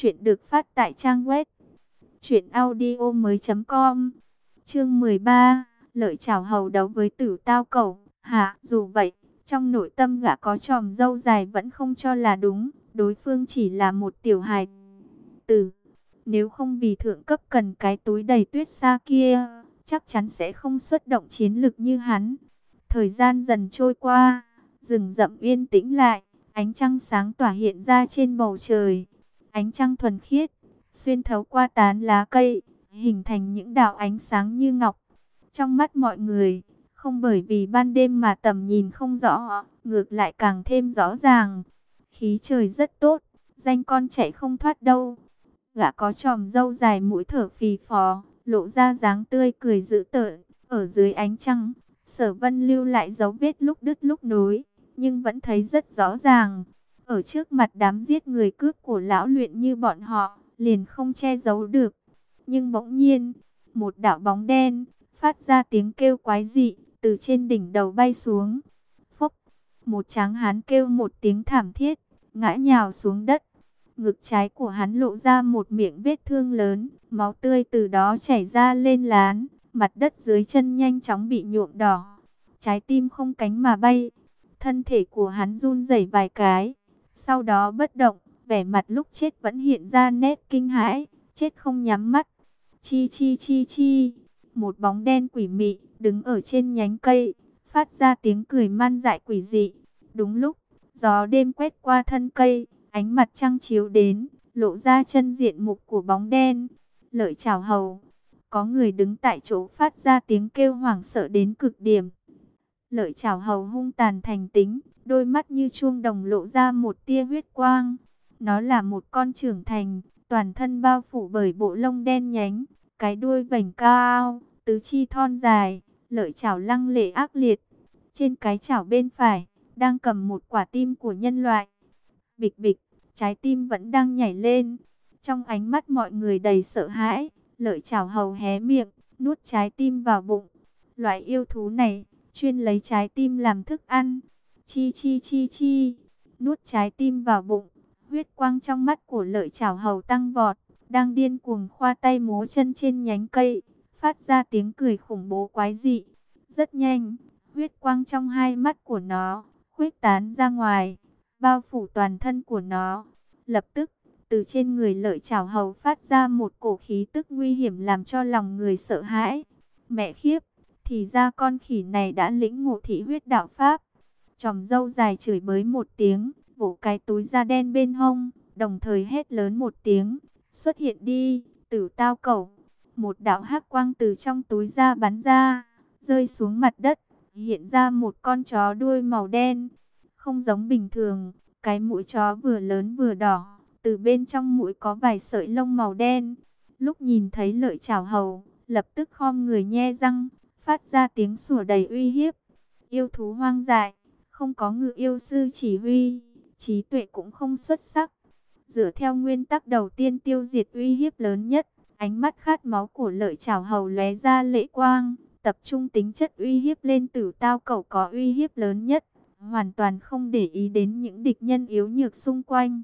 Chuyện được phát tại trang web truyệnaudiomoi.com. Chương 13, lợi chào hầu đấu với Tử Tao Cẩu. hạ dù vậy, trong nội tâm gã có tròm dâu dài vẫn không cho là đúng, đối phương chỉ là một tiểu hài tử. Nếu không vì thượng cấp cần cái túi đầy tuyết xa kia, chắc chắn sẽ không xuất động chiến lực như hắn. Thời gian dần trôi qua, rừng rậm yên tĩnh lại, ánh trăng sáng tỏa hiện ra trên bầu trời. Ánh trăng thuần khiết, xuyên thấu qua tán lá cây, hình thành những đạo ánh sáng như ngọc. Trong mắt mọi người, không bởi vì ban đêm mà tầm nhìn không rõ, ngược lại càng thêm rõ ràng. Khí trời rất tốt, danh con chạy không thoát đâu. Gã có tròm dâu dài mũi thở phì phò, lộ ra dáng tươi cười dữ tợn, ở dưới ánh trăng. Sở vân lưu lại dấu vết lúc đứt lúc nối, nhưng vẫn thấy rất rõ ràng. Ở trước mặt đám giết người cướp của lão luyện như bọn họ, liền không che giấu được. Nhưng bỗng nhiên, một đạo bóng đen, phát ra tiếng kêu quái dị, từ trên đỉnh đầu bay xuống. Phốc, một tráng hán kêu một tiếng thảm thiết, ngã nhào xuống đất. Ngực trái của hắn lộ ra một miệng vết thương lớn, máu tươi từ đó chảy ra lên lán, mặt đất dưới chân nhanh chóng bị nhuộm đỏ. Trái tim không cánh mà bay, thân thể của hắn run rẩy vài cái, sau đó bất động, vẻ mặt lúc chết vẫn hiện ra nét kinh hãi, chết không nhắm mắt. Chi chi chi chi, một bóng đen quỷ mị, đứng ở trên nhánh cây, phát ra tiếng cười man dại quỷ dị. Đúng lúc, gió đêm quét qua thân cây, ánh mặt trăng chiếu đến, lộ ra chân diện mục của bóng đen. Lợi chào hầu, có người đứng tại chỗ phát ra tiếng kêu hoảng sợ đến cực điểm. Lợi chảo hầu hung tàn thành tính, đôi mắt như chuông đồng lộ ra một tia huyết quang. Nó là một con trưởng thành, toàn thân bao phủ bởi bộ lông đen nhánh, cái đuôi vành cao, tứ chi thon dài, lợi chảo lăng lệ ác liệt. Trên cái chảo bên phải, đang cầm một quả tim của nhân loại. Bịch bịch, trái tim vẫn đang nhảy lên. Trong ánh mắt mọi người đầy sợ hãi, lợi chảo hầu hé miệng, nuốt trái tim vào bụng. Loại yêu thú này, chuyên lấy trái tim làm thức ăn. Chi chi chi chi, nuốt trái tim vào bụng, huyết quang trong mắt của lợi chảo hầu tăng vọt, đang điên cuồng khoa tay múa chân trên nhánh cây, phát ra tiếng cười khủng bố quái dị. Rất nhanh, huyết quang trong hai mắt của nó, khuếch tán ra ngoài, bao phủ toàn thân của nó. Lập tức, từ trên người lợi chảo hầu phát ra một cổ khí tức nguy hiểm làm cho lòng người sợ hãi. Mẹ khiếp, thì ra con khỉ này đã lĩnh ngộ thị huyết đạo Pháp. Chòm dâu dài chửi bới một tiếng, vỗ cái túi da đen bên hông, đồng thời hét lớn một tiếng, xuất hiện đi, tử tao cẩu. Một đạo hắc quang từ trong túi da bắn ra, rơi xuống mặt đất, hiện ra một con chó đuôi màu đen. Không giống bình thường, cái mũi chó vừa lớn vừa đỏ, từ bên trong mũi có vài sợi lông màu đen. Lúc nhìn thấy lợi chảo hầu, lập tức khom người nhe răng, phát ra tiếng sủa đầy uy hiếp. Yêu thú hoang dại, không có ngự yêu sư chỉ huy, trí tuệ cũng không xuất sắc. Dựa theo nguyên tắc đầu tiên tiêu diệt uy hiếp lớn nhất, ánh mắt khát máu của lợi chảo hầu lóe ra lệ quang, tập trung tính chất uy hiếp lên tử tao cậu có uy hiếp lớn nhất, hoàn toàn không để ý đến những địch nhân yếu nhược xung quanh.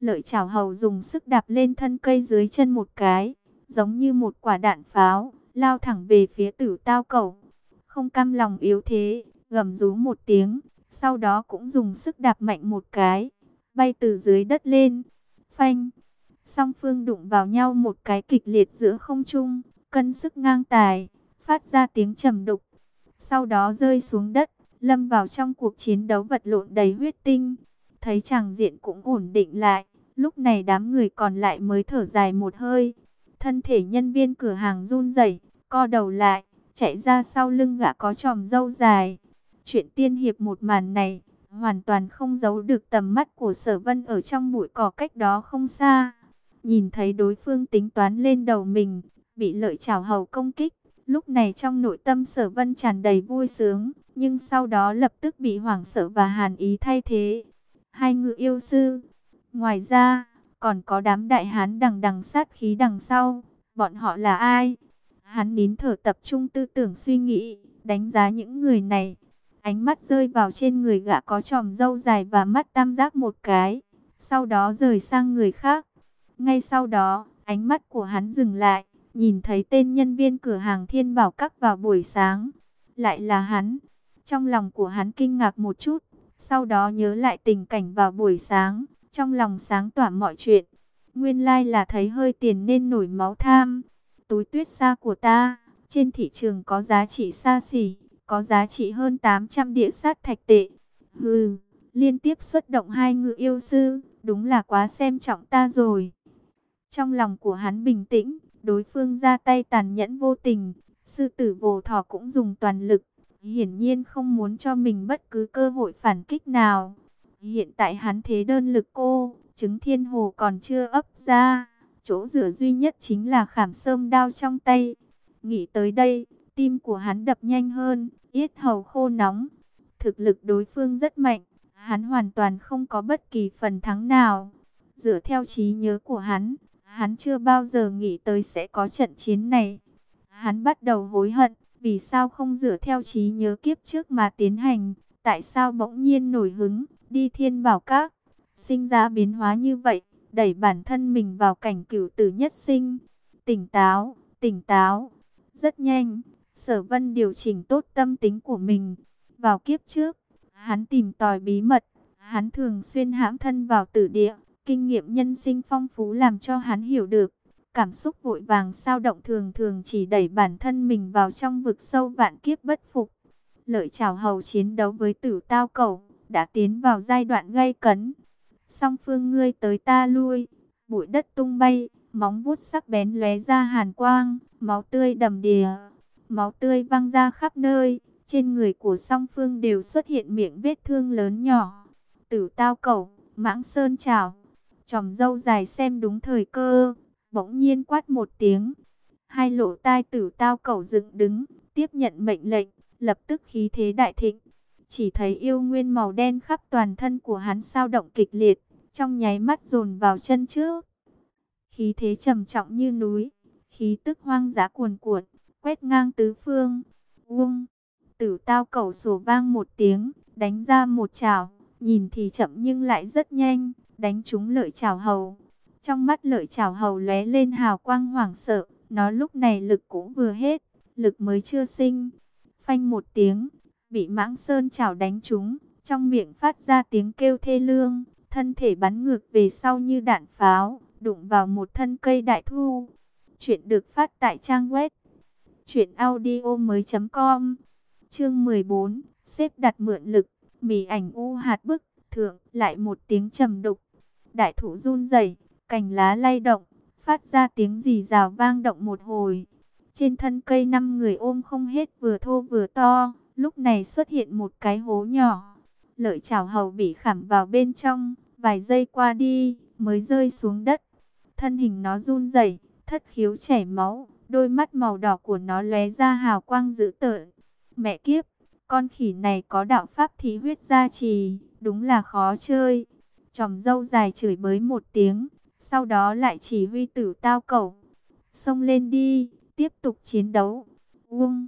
Lợi chảo hầu dùng sức đạp lên thân cây dưới chân một cái, giống như một quả đạn pháo, lao thẳng về phía tử tao cẩu. Không cam lòng yếu thế, gầm rú một tiếng, sau đó cũng dùng sức đạp mạnh một cái, bay từ dưới đất lên. Phanh, song phương đụng vào nhau một cái kịch liệt giữa không trung, cân sức ngang tài, phát ra tiếng trầm đục. Sau đó rơi xuống đất, lâm vào trong cuộc chiến đấu vật lộn đầy huyết tinh. Thấy chàng diện cũng ổn định lại, lúc này đám người còn lại mới thở dài một hơi. Thân thể nhân viên cửa hàng run rẩy, co đầu lại, chạy ra sau lưng gã có tròm dâu dài. Chuyện tiên hiệp một màn này, hoàn toàn không giấu được tầm mắt của sở vân ở trong bụi cỏ cách đó không xa. Nhìn thấy đối phương tính toán lên đầu mình, bị lợi chảo hầu công kích. Lúc này trong nội tâm sở vân tràn đầy vui sướng, nhưng sau đó lập tức bị hoảng sợ và hàn ý thay thế. Hai ngự yêu sư. Ngoài ra, còn có đám đại hán đằng đằng sát khí đằng sau. Bọn họ là ai? Hắn nín thở tập trung tư tưởng suy nghĩ, đánh giá những người này. Ánh mắt rơi vào trên người gã có tròm râu dài và mắt tam giác một cái. Sau đó rời sang người khác. Ngay sau đó, ánh mắt của hắn dừng lại, nhìn thấy tên nhân viên cửa hàng Thiên Bảo cắt vào buổi sáng. Lại là hắn. Trong lòng của hắn kinh ngạc một chút, sau đó nhớ lại tình cảnh vào buổi sáng, trong lòng sáng tỏa mọi chuyện. Nguyên lai là thấy hơi tiền nên nổi máu tham. Túi tuyết xa của ta, trên thị trường có giá trị xa xỉ, có giá trị hơn 800 địa sát thạch tệ. Hừ, liên tiếp xuất động hai ngự yêu sư, đúng là quá xem trọng ta rồi. Trong lòng của hắn bình tĩnh, đối phương ra tay tàn nhẫn vô tình, sư tử vồ thỏ cũng dùng toàn lực, hiển nhiên không muốn cho mình bất cứ cơ hội phản kích nào. Hiện tại hắn thế đơn lực cô, chứng thiên hồ còn chưa ấp ra, chỗ rửa duy nhất chính là khảm sơm đao trong tay. Nghĩ tới đây, tim của hắn đập nhanh hơn, yết hầu khô nóng. Thực lực đối phương rất mạnh, hắn hoàn toàn không có bất kỳ phần thắng nào. Dựa theo trí nhớ của hắn, hắn chưa bao giờ nghĩ tới sẽ có trận chiến này. Hắn bắt đầu hối hận, vì sao không dựa theo trí nhớ kiếp trước mà tiến hành, tại sao bỗng nhiên nổi hứng, đi thiên bảo các, sinh ra biến hóa như vậy, đẩy bản thân mình vào cảnh cửu tử nhất sinh. Tỉnh táo, tỉnh táo, rất nhanh, sở vân điều chỉnh tốt tâm tính của mình. Vào kiếp trước, hắn tìm tòi bí mật, hắn thường xuyên hãm thân vào tử địa, kinh nghiệm nhân sinh phong phú làm cho hắn hiểu được. Cảm xúc vội vàng sao động thường thường chỉ đẩy bản thân mình vào trong vực sâu vạn kiếp bất phục. Lợi chào hầu chiến đấu với tử tao cầu, đã tiến vào giai đoạn gây cấn. Song phương ngươi tới ta lui, bụi đất tung bay, móng vuốt sắc bén lóe ra hàn quang, máu tươi đầm đìa, máu tươi văng ra khắp nơi. Trên người của song phương đều xuất hiện miệng vết thương lớn nhỏ. Tử tao Cẩu mãng sơn trào, tròm dâu dài xem đúng thời cơ, bỗng nhiên quát một tiếng. Hai lỗ tai tử tao Cẩu dựng đứng, tiếp nhận mệnh lệnh, lập tức khí thế đại thịnh. Chỉ thấy yêu nguyên màu đen khắp toàn thân của hắn sao động kịch liệt, trong nháy mắt dồn vào chân trước. Khí thế trầm trọng như núi, khí tức hoang dã cuồn cuộn, quét ngang tứ phương. Uông, tử tao cầu sổ vang một tiếng, đánh ra một chảo, nhìn thì chậm nhưng lại rất nhanh, đánh trúng lợi chảo hầu. Trong mắt lợi chảo hầu lóe lên hào quang hoảng sợ, nó lúc này lực cũ vừa hết, lực mới chưa sinh. Phanh một tiếng, bị mãng sơn chảo đánh trúng, trong miệng phát ra tiếng kêu thê lương, thân thể bắn ngược về sau như đạn pháo, đụng vào một thân cây đại thu. Chuyện được phát tại trang web truyệnaudiomoi.com. Chương 14, xếp đặt mượn lực, mì ảnh u hạt bức, thượng lại một tiếng trầm đục. Đại thủ run rẩy, cành lá lay động, phát ra tiếng rì rào vang động một hồi. Trên thân cây năm người ôm không hết vừa thô vừa to, lúc này xuất hiện một cái hố nhỏ. Lợi chảo hầu bị khảm vào bên trong, vài giây qua đi, mới rơi xuống đất. Thân hình nó run rẩy, thất khiếu chảy máu, đôi mắt màu đỏ của nó lóe ra hào quang dữ tợn. Mẹ kiếp, con khỉ này có đạo pháp thí huyết gia trì, đúng là khó chơi. Chòm dâu dài chửi bới một tiếng, sau đó lại chỉ huy tử tao cẩu. Xông lên đi, tiếp tục chiến đấu. Uông,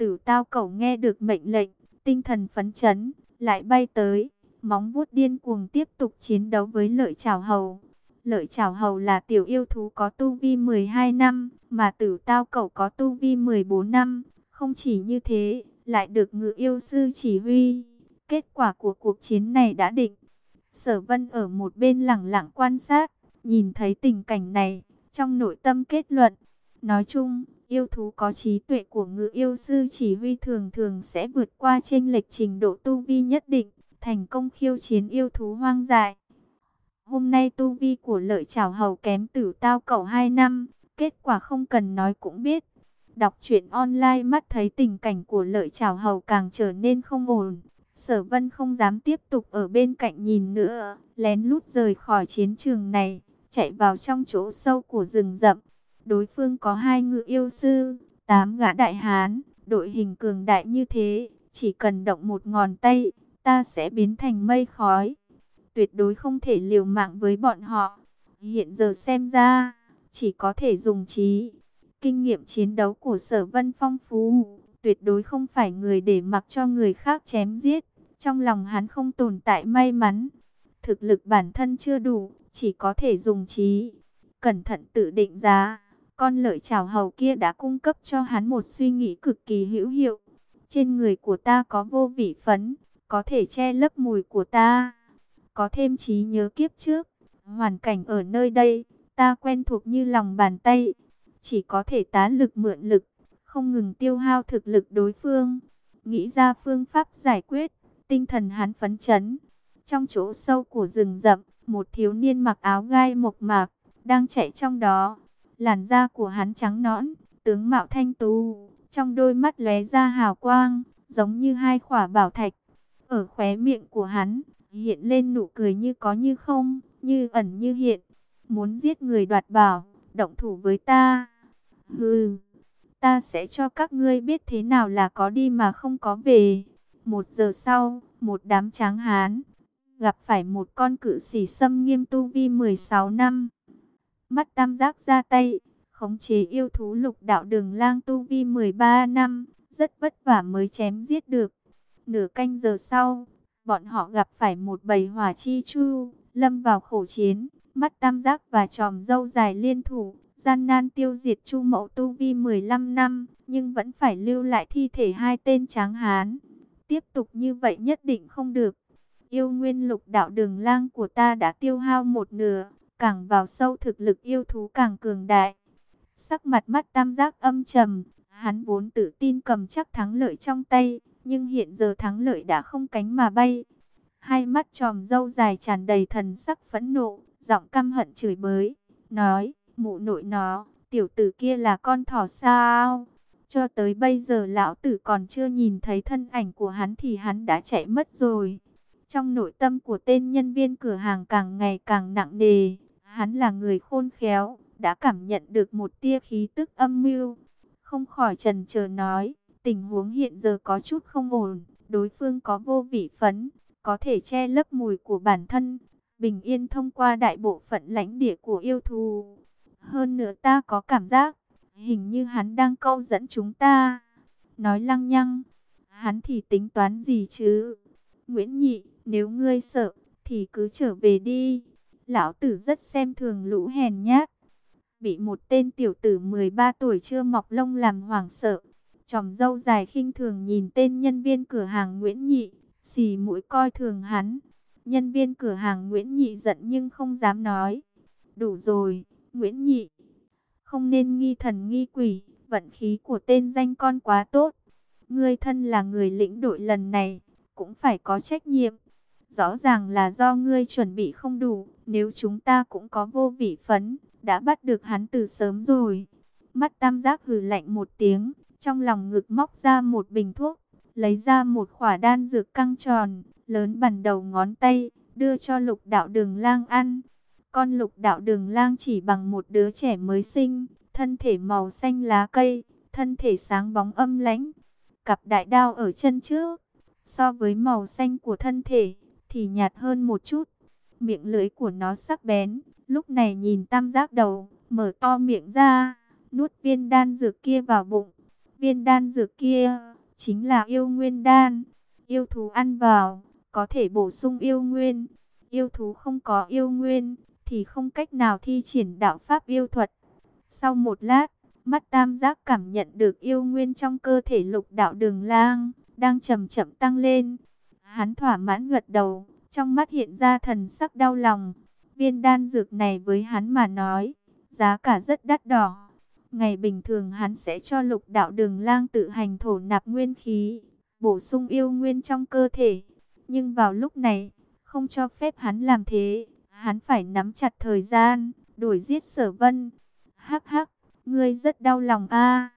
tử tao cẩu nghe được mệnh lệnh, tinh thần phấn chấn, lại bay tới. Móng vuốt điên cuồng tiếp tục chiến đấu với lợi trảo hầu. Lợi trảo hầu là tiểu yêu thú có tu vi 12 năm, mà tử tao cẩu có tu vi 14 năm. Không chỉ như thế, lại được ngự yêu sư chỉ huy. Kết quả của cuộc chiến này đã định. Sở vân ở một bên lặng lặng quan sát, nhìn thấy tình cảnh này, trong nội tâm kết luận. Nói chung, yêu thú có trí tuệ của ngự yêu sư chỉ huy thường thường sẽ vượt qua chênh lệch trình độ tu vi nhất định, thành công khiêu chiến yêu thú hoang dại. Hôm nay tu vi của lợi trảo hầu kém tử tao cậu 2 năm, kết quả không cần nói cũng biết. Đọc truyện online mắt thấy tình cảnh của lợi trảo hầu càng trở nên không ổn. Sở vân không dám tiếp tục ở bên cạnh nhìn nữa, lén lút rời khỏi chiến trường này, chạy vào trong chỗ sâu của rừng rậm. Đối phương có hai ngự yêu sư, tám gã đại hán, đội hình cường đại như thế, chỉ cần động một ngón tay, ta sẽ biến thành mây khói. Tuyệt đối không thể liều mạng với bọn họ. Hiện giờ xem ra, chỉ có thể dùng trí. Kinh nghiệm chiến đấu của sở vân phong phú, tuyệt đối không phải người để mặc cho người khác chém giết. Trong lòng hắn không tồn tại may mắn. Thực lực bản thân chưa đủ, chỉ có thể dùng trí. cẩn thận tự định giá. Con lợi chảo hầu kia đã cung cấp cho hắn một suy nghĩ cực kỳ hữu hiệu. Trên người của ta có vô vị phấn, có thể che lấp mùi của ta. Có thêm trí nhớ kiếp trước, hoàn cảnh ở nơi đây, ta quen thuộc như lòng bàn tay. Chỉ có thể tá lực mượn lực, không ngừng tiêu hao thực lực đối phương. Nghĩ ra phương pháp giải quyết, tinh thần hắn phấn chấn. Trong chỗ sâu của rừng rậm, một thiếu niên mặc áo gai mộc mạc, đang chạy trong đó. Làn da của hắn trắng nõn, tướng mạo thanh tú, trong đôi mắt lóe ra hào quang, giống như hai khỏa bảo thạch. Ở khóe miệng của hắn, hiện lên nụ cười như có như không, như ẩn như hiện. Muốn giết người đoạt bảo, động thủ với ta. Hừ, ta sẽ cho các ngươi biết thế nào là có đi mà không có về. Một giờ sau, một đám tráng hán, gặp phải một con cự sĩ xâm nghiêm tu vi 16 năm. Mắt tam giác ra tay, khống chế yêu thú lục đạo đường lang tu vi 13 năm, rất vất vả mới chém giết được. Nửa canh giờ sau, bọn họ gặp phải một bầy hỏa chi chu, lâm vào khổ chiến, mắt tam giác và tròm dâu dài liên thủ, gian nan tiêu diệt chu mẫu tu vi 15 năm, nhưng vẫn phải lưu lại thi thể hai tên tráng hán. Tiếp tục như vậy nhất định không được. Yêu nguyên lục đạo đường lang của ta đã tiêu hao một nửa, càng vào sâu thực lực yêu thú càng cường đại. Sắc mặt mắt tam giác âm trầm, hắn vốn tự tin cầm chắc thắng lợi trong tay, nhưng hiện giờ thắng lợi đã không cánh mà bay. Hai mắt tròm dâu dài tràn đầy thần sắc phẫn nộ, giọng căm hận chửi bới, nói, mụ nội nó, tiểu tử kia là con thỏ sao? Cho tới bây giờ lão tử còn chưa nhìn thấy thân ảnh của hắn thì hắn đã chạy mất rồi. Trong nội tâm của tên nhân viên cửa hàng càng ngày càng nặng nề, hắn là người khôn khéo, đã cảm nhận được một tia khí tức âm mưu. Không khỏi trần chờ nói, tình huống hiện giờ có chút không ổn, đối phương có vô vị phấn, có thể che lấp mùi của bản thân, bình yên thông qua đại bộ phận lãnh địa của yêu thù. Hơn nữa ta có cảm giác, hình như hắn đang câu dẫn chúng ta. Nói lăng nhăng, hắn thì tính toán gì chứ? Nguyễn Nhị, nếu ngươi sợ, thì cứ trở về đi. Lão tử rất xem thường lũ hèn nhát. Bị một tên tiểu tử 13 tuổi chưa mọc lông làm hoảng sợ. Chòm dâu dài khinh thường nhìn tên nhân viên cửa hàng Nguyễn Nhị, xì mũi coi thường hắn. Nhân viên cửa hàng Nguyễn Nhị giận nhưng không dám nói. Đủ rồi, Nguyễn Nhị. Không nên nghi thần nghi quỷ, vận khí của tên danh con quá tốt. Ngươi thân là người lĩnh đội lần này, cũng phải có trách nhiệm. Rõ ràng là do ngươi chuẩn bị không đủ, nếu chúng ta cũng có vô vị phấn, đã bắt được hắn từ sớm rồi. Mắt tam giác hừ lạnh một tiếng, trong lòng ngực móc ra một bình thuốc, lấy ra một khỏa đan dược căng tròn, lớn bằng đầu ngón tay, đưa cho lục đạo đường lang ăn. Con lục đạo đường lang chỉ bằng một đứa trẻ mới sinh, thân thể màu xanh lá cây, thân thể sáng bóng âm lãnh, cặp đại đao ở chân trước, so với màu xanh của thân thể, thì nhạt hơn một chút. Miệng lưỡi của nó sắc bén, lúc này nhìn tam giác đầu, mở to miệng ra, nuốt viên đan dược kia vào bụng. Viên đan dược kia, chính là yêu nguyên đan. Yêu thú ăn vào, có thể bổ sung yêu nguyên. Yêu thú không có yêu nguyên, thì không cách nào thi triển đạo pháp yêu thuật. Sau một lát, mắt tam giác cảm nhận được yêu nguyên trong cơ thể lục đạo đường lang, đang chậm chậm tăng lên. Hắn thỏa mãn gật đầu, trong mắt hiện ra thần sắc đau lòng. Viên đan dược này với hắn mà nói, giá cả rất đắt đỏ. Ngày bình thường hắn sẽ cho lục đạo đường lang tự hành thổ nạp nguyên khí, bổ sung yêu nguyên trong cơ thể. Nhưng vào lúc này, không cho phép hắn làm thế, hắn phải nắm chặt thời gian, đuổi giết sở vân. Hắc hắc, ngươi rất đau lòng a. À.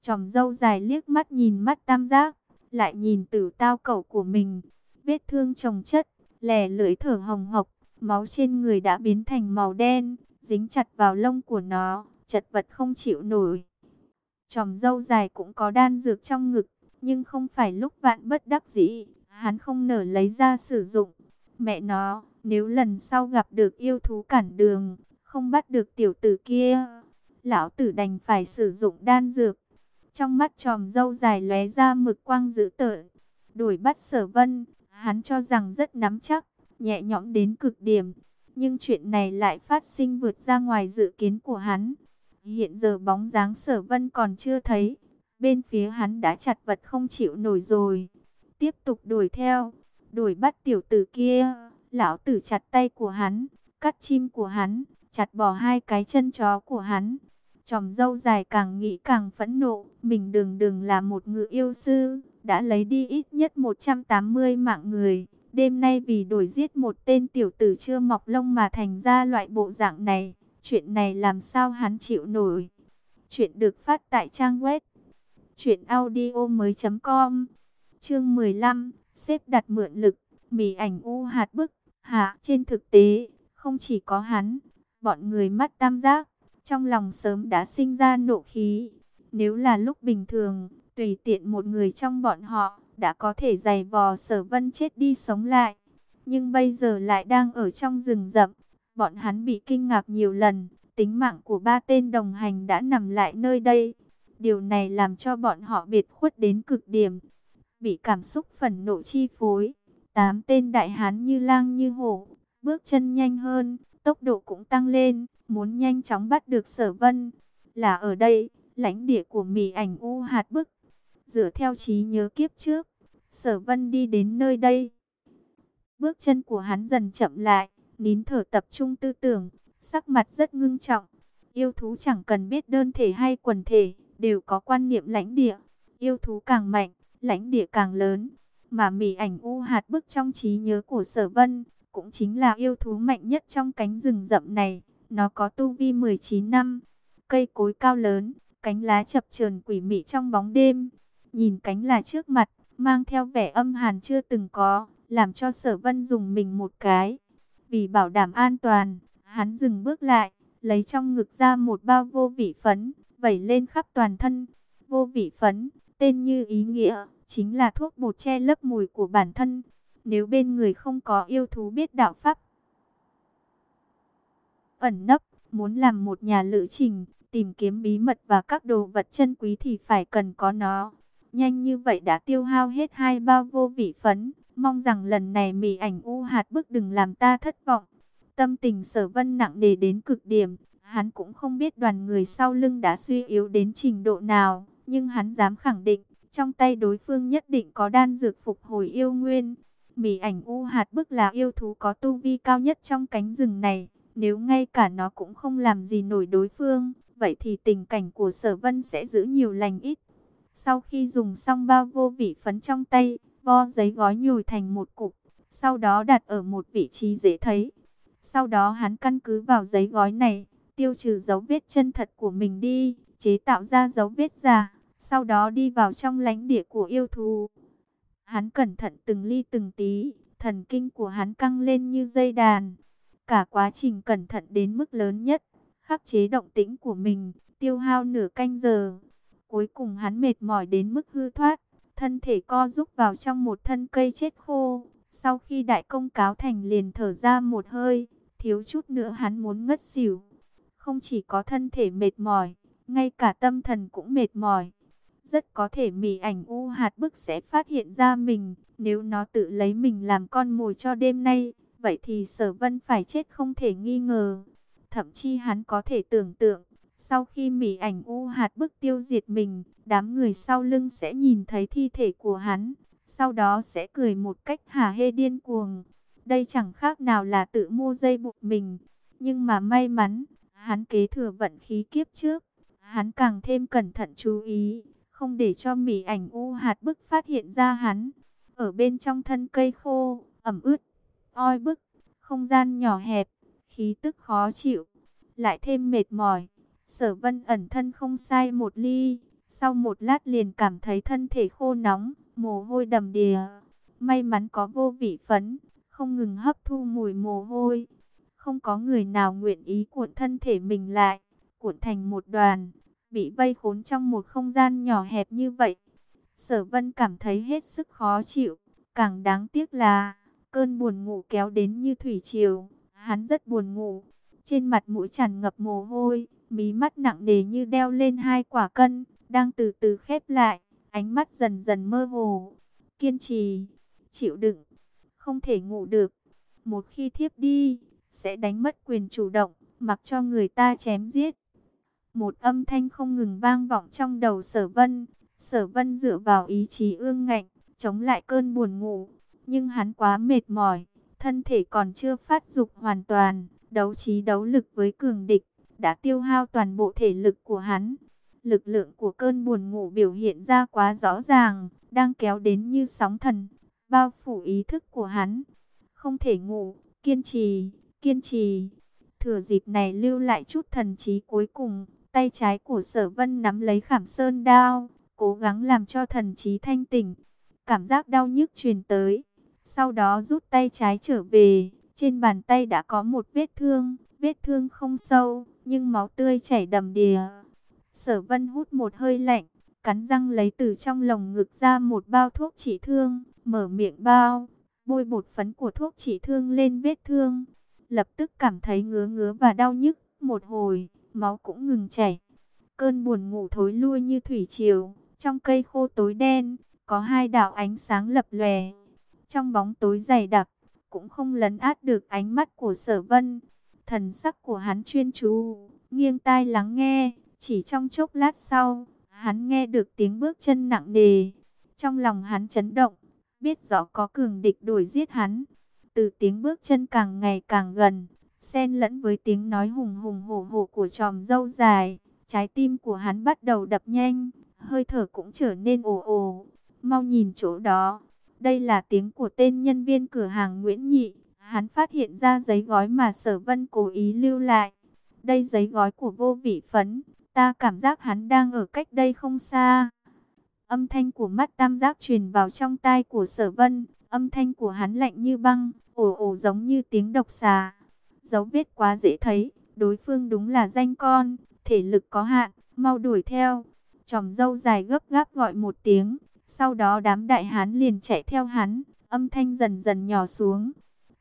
Chòm dâu dài liếc mắt nhìn mắt tam giác, lại nhìn tử tao cậu của mình. Vết thương chồng chất, lẻ lưỡi thở hồng hộc, máu trên người đã biến thành màu đen, dính chặt vào lông của nó, chật vật không chịu nổi. Chòm dâu dài cũng có đan dược trong ngực, nhưng không phải lúc vạn bất đắc dĩ, hắn không nở lấy ra sử dụng. Mẹ nó, nếu lần sau gặp được yêu thú cản đường, không bắt được tiểu tử kia, lão tử đành phải sử dụng đan dược. Trong mắt tròm dâu dài lóe ra mực quang dữ tợn, đuổi bắt sở vân, hắn cho rằng rất nắm chắc, nhẹ nhõm đến cực điểm. Nhưng chuyện này lại phát sinh vượt ra ngoài dự kiến của hắn. Hiện giờ bóng dáng sở vân còn chưa thấy. Bên phía hắn đã chặt vật không chịu nổi rồi. Tiếp tục đuổi theo. Đuổi bắt tiểu tử kia. Lão tử chặt tay của hắn. Cắt chim của hắn. Chặt bỏ hai cái chân chó của hắn. Chòm dâu dài càng nghĩ càng phẫn nộ. Mình đừng đừng là một ngự yêu sư. Đã lấy đi ít nhất 180 mạng người. Đêm nay vì đổi giết một tên tiểu tử chưa mọc lông mà thành ra loại bộ dạng này. Chuyện này làm sao hắn chịu nổi. Chuyện được phát tại trang web. chuyệnaudio mới.com Chương 15. Xếp đặt mượn lực. Mì ảnh u hạt bức. Hạ, trên thực tế. Không chỉ có hắn. Bọn người mắt tam giác. Trong lòng sớm đã sinh ra nộ khí. Nếu là lúc bình thường. Tùy tiện một người trong bọn họ đã có thể giày vò sở vân chết đi sống lại. Nhưng bây giờ lại đang ở trong rừng rậm. Bọn hắn bị kinh ngạc nhiều lần, tính mạng của ba tên đồng hành đã nằm lại nơi đây. Điều này làm cho bọn họ biệt khuất đến cực điểm. Bị cảm xúc phần nộ chi phối. Tám tên đại hán như lang như hổ, bước chân nhanh hơn, tốc độ cũng tăng lên, muốn nhanh chóng bắt được sở vân. Là ở đây, lãnh địa của mì ảnh u hạt bức Dựa theo trí nhớ kiếp trước, sở vân đi đến nơi đây. Bước chân của hắn dần chậm lại, nín thở tập trung tư tưởng, sắc mặt rất ngưng trọng. Yêu thú chẳng cần biết đơn thể hay quần thể, đều có quan niệm lãnh địa. Yêu thú càng mạnh, lãnh địa càng lớn. Mà mỉ ảnh u hạt bức trong trí nhớ của sở vân, cũng chính là yêu thú mạnh nhất trong cánh rừng rậm này. Nó có tu vi 19 năm, cây cối cao lớn, cánh lá chập chờn quỷ mị trong bóng đêm nhìn cánh là trước mặt, mang theo vẻ âm hàn chưa từng có, làm cho sở vân dùng mình một cái. Vì bảo đảm an toàn, hắn dừng bước lại, lấy trong ngực ra một bao vô vị phấn, vẩy lên khắp toàn thân. Vô vị phấn, tên như ý nghĩa, chính là thuốc bột che lấp mùi của bản thân. Nếu bên người không có yêu thú biết đạo pháp, ẩn nấp, muốn làm một nhà lữ trình, tìm kiếm bí mật và các đồ vật chân quý thì phải cần có nó. Nhanh như vậy đã tiêu hao hết hai bao vô vị phấn. Mong rằng lần này mì ảnh u hạt bức đừng làm ta thất vọng. Tâm tình sở vân nặng nề đến cực điểm. Hắn cũng không biết đoàn người sau lưng đã suy yếu đến trình độ nào. Nhưng hắn dám khẳng định, trong tay đối phương nhất định có đan dược phục hồi yêu nguyên. Mì ảnh u hạt bức là yêu thú có tu vi cao nhất trong cánh rừng này. Nếu ngay cả nó cũng không làm gì nổi đối phương, vậy thì tình cảnh của sở vân sẽ giữ nhiều lành ít. Sau khi dùng xong bao vô vị phấn trong tay, vo giấy gói nhồi thành một cục, sau đó đặt ở một vị trí dễ thấy. Sau đó hắn căn cứ vào giấy gói này, tiêu trừ dấu vết chân thật của mình đi, chế tạo ra dấu vết giả, sau đó đi vào trong lãnh địa của yêu thú. Hắn cẩn thận từng ly từng tí, thần kinh của hắn căng lên như dây đàn. Cả quá trình cẩn thận đến mức lớn nhất, khắc chế động tĩnh của mình, tiêu hao nửa canh giờ. Cuối cùng hắn mệt mỏi đến mức hư thoát, thân thể co rúc vào trong một thân cây chết khô. Sau khi đại công cáo thành liền thở ra một hơi, thiếu chút nữa hắn muốn ngất xỉu. Không chỉ có thân thể mệt mỏi, ngay cả tâm thần cũng mệt mỏi. Rất có thể mỉ ảnh u hạt bức sẽ phát hiện ra mình, nếu nó tự lấy mình làm con mồi cho đêm nay, vậy thì sở vân phải chết không thể nghi ngờ. Thậm chí hắn có thể tưởng tượng, sau khi mỉ ảnh u hạt bức tiêu diệt mình, đám người sau lưng sẽ nhìn thấy thi thể của hắn. Sau đó sẽ cười một cách hả hê điên cuồng. Đây chẳng khác nào là tự mua dây buộc mình. Nhưng mà may mắn, hắn kế thừa vận khí kiếp trước. Hắn càng thêm cẩn thận chú ý, không để cho mỉ ảnh u hạt bức phát hiện ra hắn. Ở bên trong thân cây khô, ẩm ướt, oi bức, không gian nhỏ hẹp, khí tức khó chịu, lại thêm mệt mỏi. Sở vân ẩn thân không sai một ly, sau một lát liền cảm thấy thân thể khô nóng, mồ hôi đầm đìa. May mắn có vô vị phấn, không ngừng hấp thu mùi mồ hôi. Không có người nào nguyện ý cuộn thân thể mình lại, cuộn thành một đoàn, bị vây khốn trong một không gian nhỏ hẹp như vậy. Sở vân cảm thấy hết sức khó chịu, càng đáng tiếc là cơn buồn ngủ kéo đến như thủy triều. Hắn rất buồn ngủ, trên mặt mũi tràn ngập mồ hôi, mí mắt nặng nề như đeo lên hai quả cân, đang từ từ khép lại, ánh mắt dần dần mơ hồ. Kiên trì, chịu đựng, không thể ngủ được. Một khi thiếp đi, sẽ đánh mất quyền chủ động, mặc cho người ta chém giết. Một âm thanh không ngừng vang vọng trong đầu sở vân. Sở vân dựa vào ý chí ương ngạnh, chống lại cơn buồn ngủ. Nhưng hắn quá mệt mỏi, thân thể còn chưa phát dục hoàn toàn. Đấu trí đấu lực với cường địch, đã tiêu hao toàn bộ thể lực của hắn. Lực lượng của cơn buồn ngủ biểu hiện ra quá rõ ràng, đang kéo đến như sóng thần, bao phủ ý thức của hắn. Không thể ngủ, kiên trì, kiên trì. Thừa dịp này lưu lại chút thần trí cuối cùng, tay trái của sở vân nắm lấy khảm sơn đao, cố gắng làm cho thần trí thanh tỉnh. Cảm giác đau nhức truyền tới, sau đó rút tay trái trở về, trên bàn tay đã có một vết thương, vết thương không sâu, nhưng máu tươi chảy đầm đìa. Sở vân hút một hơi lạnh, cắn răng lấy từ trong lồng ngực ra một bao thuốc trị thương, mở miệng bao, bôi bột phấn của thuốc trị thương lên vết thương. Lập tức cảm thấy ngứa ngứa và đau nhức, một hồi, máu cũng ngừng chảy. Cơn buồn ngủ thối lui như thủy triều, trong cây khô tối đen, có hai đạo ánh sáng lập lòe. Trong bóng tối dày đặc, cũng không lấn át được ánh mắt của sở vân. Thần sắc của hắn chuyên chú, nghiêng tai lắng nghe, chỉ trong chốc lát sau, hắn nghe được tiếng bước chân nặng nề. Trong lòng hắn chấn động, biết rõ có cường địch đuổi giết hắn. Từ tiếng bước chân càng ngày càng gần, xen lẫn với tiếng nói hùng hùng hổ hổ của tròm dâu dài, trái tim của hắn bắt đầu đập nhanh, hơi thở cũng trở nên ồ ồ. Mau nhìn chỗ đó, đây là tiếng của tên nhân viên cửa hàng Nguyễn Nhị. Hắn phát hiện ra giấy gói mà sở vân cố ý lưu lại. Đây giấy gói của vô vị phấn, ta cảm giác hắn đang ở cách đây không xa. Âm thanh của mắt tam giác truyền vào trong tai của sở vân, âm thanh của hắn lạnh như băng, ồ ồ giống như tiếng độc xà. Dấu vết quá dễ thấy, đối phương đúng là danh con, thể lực có hạn, mau đuổi theo. Chòm dâu dài gấp gáp gọi một tiếng, sau đó đám đại hán liền chạy theo hắn, âm thanh dần dần nhỏ xuống.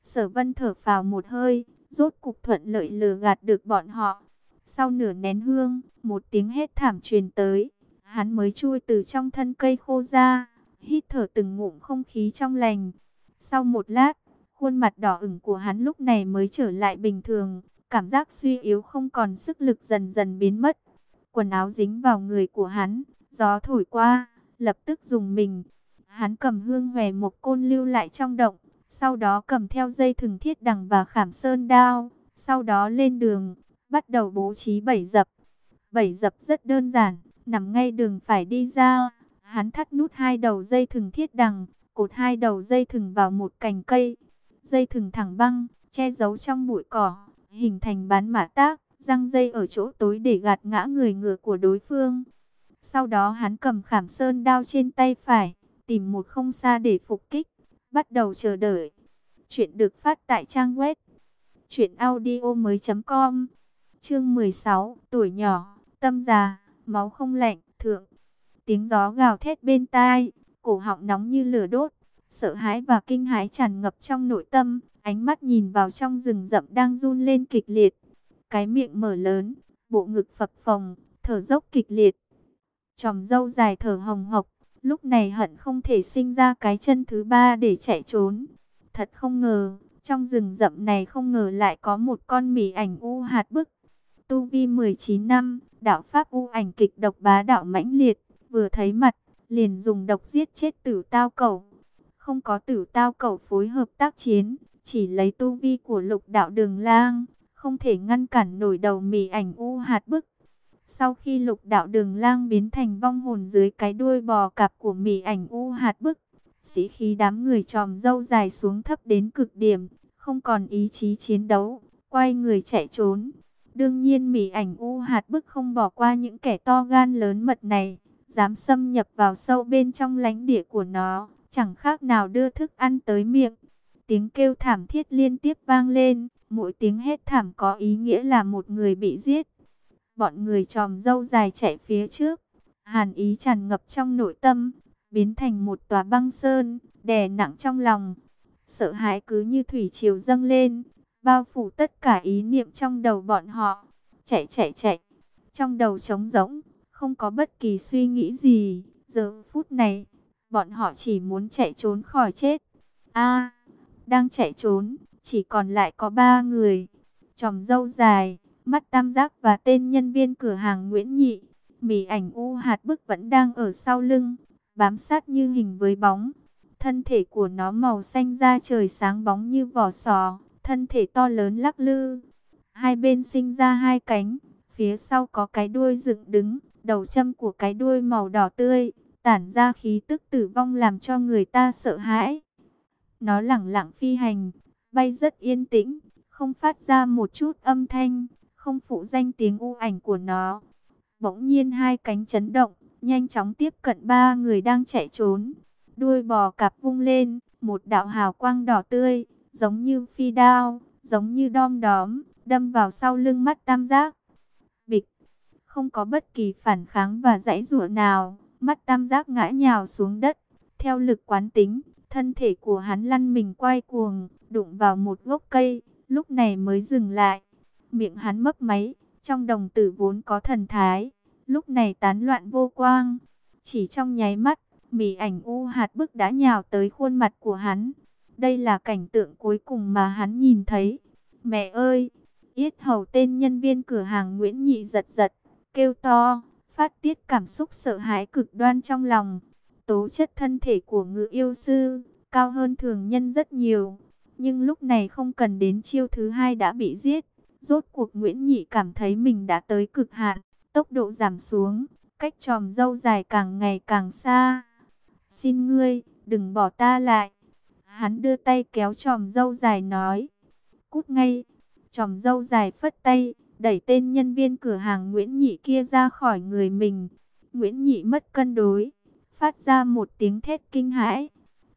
Sở vân thở vào một hơi, rốt cục thuận lợi lừa gạt được bọn họ. Sau nửa nén hương, một tiếng hét thảm truyền tới, hắn mới chui từ trong thân cây khô ra, hít thở từng ngụm không khí trong lành. Sau một lát, khuôn mặt đỏ ửng của hắn lúc này mới trở lại bình thường, cảm giác suy yếu không còn sức lực dần dần biến mất. Quần áo dính vào người của hắn, gió thổi qua, lập tức dùng mình. Hắn cầm hương hòe một côn lưu lại trong động, sau đó cầm theo dây thừng thiết đằng và khảm sơn đao, sau đó lên đường, bắt đầu bố trí bảy dập. Bảy dập rất đơn giản, nằm ngay đường phải đi ra, hắn thắt nút hai đầu dây thừng thiết đằng, cột hai đầu dây thừng vào một cành cây, dây thừng thẳng băng, che giấu trong bụi cỏ, hình thành bán mã tác, răng dây ở chỗ tối để gạt ngã người ngựa của đối phương. Sau đó hắn cầm khảm sơn đao trên tay phải, tìm một không xa để phục kích, bắt đầu chờ đợi. Chuyện được phát tại trang web truyệnaudiomoi.com. Chương 16, tuổi nhỏ, tâm già, máu không lạnh, thượng. Tiếng gió gào thét bên tai, cổ họng nóng như lửa đốt, sợ hãi và kinh hãi tràn ngập trong nội tâm, ánh mắt nhìn vào trong rừng rậm đang run lên kịch liệt. Cái miệng mở lớn, bộ ngực phập phồng, thở dốc kịch liệt. tròng dâu dài thở hồng hộc, lúc này hận không thể sinh ra cái chân thứ ba để chạy trốn. Thật không ngờ, trong rừng rậm này không ngờ lại có một con mỉ ảnh u hạt bức. Tu vi 19 năm, đạo pháp u ảnh kịch độc bá đạo mãnh liệt, vừa thấy mặt, liền dùng độc giết chết tử tao cầu. Không có tử tao cầu phối hợp tác chiến, chỉ lấy tu vi của lục đạo đường lang, không thể ngăn cản nổi đầu mỉ ảnh u hạt bức. Sau khi lục đạo đường lang biến thành vong hồn dưới cái đuôi bò cạp của mỉ ảnh u hạt bức, sĩ khí đám người tròm dâu dài xuống thấp đến cực điểm, không còn ý chí chiến đấu, quay người chạy trốn. Đương nhiên mỉ ảnh u hạt bức không bỏ qua những kẻ to gan lớn mật này, dám xâm nhập vào sâu bên trong lãnh địa của nó, chẳng khác nào đưa thức ăn tới miệng. Tiếng kêu thảm thiết liên tiếp vang lên, mỗi tiếng hét thảm có ý nghĩa là một người bị giết. Bọn người tròm dâu dài chạy phía trước, hàn ý tràn ngập trong nội tâm, biến thành một tòa băng sơn, đè nặng trong lòng. Sợ hãi cứ như thủy triều dâng lên, bao phủ tất cả ý niệm trong đầu bọn họ. Chạy chạy chạy, trong đầu trống rỗng, không có bất kỳ suy nghĩ gì. Giờ phút này, bọn họ chỉ muốn chạy trốn khỏi chết. A, đang chạy trốn, chỉ còn lại có ba người. Chòm dâu dài, mắt tam giác và tên nhân viên cửa hàng Nguyễn Nhị. Mỉ ảnh u hạt bức vẫn đang ở sau lưng, bám sát như hình với bóng. Thân thể của nó màu xanh da trời sáng bóng như vỏ sò, thân thể to lớn lắc lư. Hai bên sinh ra hai cánh, phía sau có cái đuôi dựng đứng, đầu châm của cái đuôi màu đỏ tươi, tản ra khí tức tử vong làm cho người ta sợ hãi. Nó lẳng lặng phi hành, bay rất yên tĩnh, không phát ra một chút âm thanh, không phụ danh tiếng u ảnh của nó. Bỗng nhiên hai cánh chấn động, nhanh chóng tiếp cận ba người đang chạy trốn. Đuôi bò cạp vung lên, một đạo hào quang đỏ tươi, giống như phi đao, giống như đom đóm, đâm vào sau lưng mắt tam giác. Bịch, không có bất kỳ phản kháng và dãy rủa nào, mắt tam giác ngã nhào xuống đất. Theo lực quán tính, thân thể của hắn lăn mình quay cuồng, đụng vào một gốc cây, lúc này mới dừng lại. Miệng hắn mấp máy, trong đồng tử vốn có thần thái, lúc này tán loạn vô quang. Chỉ trong nháy mắt, mỉ ảnh u hạt bức đã nhào tới khuôn mặt của hắn. Đây là cảnh tượng cuối cùng mà hắn nhìn thấy. Mẹ ơi! Yết hầu tên nhân viên cửa hàng Nguyễn Nhị giật giật, kêu to, phát tiết cảm xúc sợ hãi cực đoan trong lòng. Tố chất thân thể của ngự yêu sư, cao hơn thường nhân rất nhiều. Nhưng lúc này không cần đến chiêu thứ hai đã bị giết. Rốt cuộc Nguyễn Nhị cảm thấy mình đã tới cực hạn, tốc độ giảm xuống, cách tròm dâu dài càng ngày càng xa. Xin ngươi, đừng bỏ ta lại. Hắn đưa tay kéo tròm dâu dài nói. Cút ngay. Tròm dâu dài phất tay, đẩy tên nhân viên cửa hàng Nguyễn Nhị kia ra khỏi người mình. Nguyễn Nhị mất cân đối, phát ra một tiếng thét kinh hãi.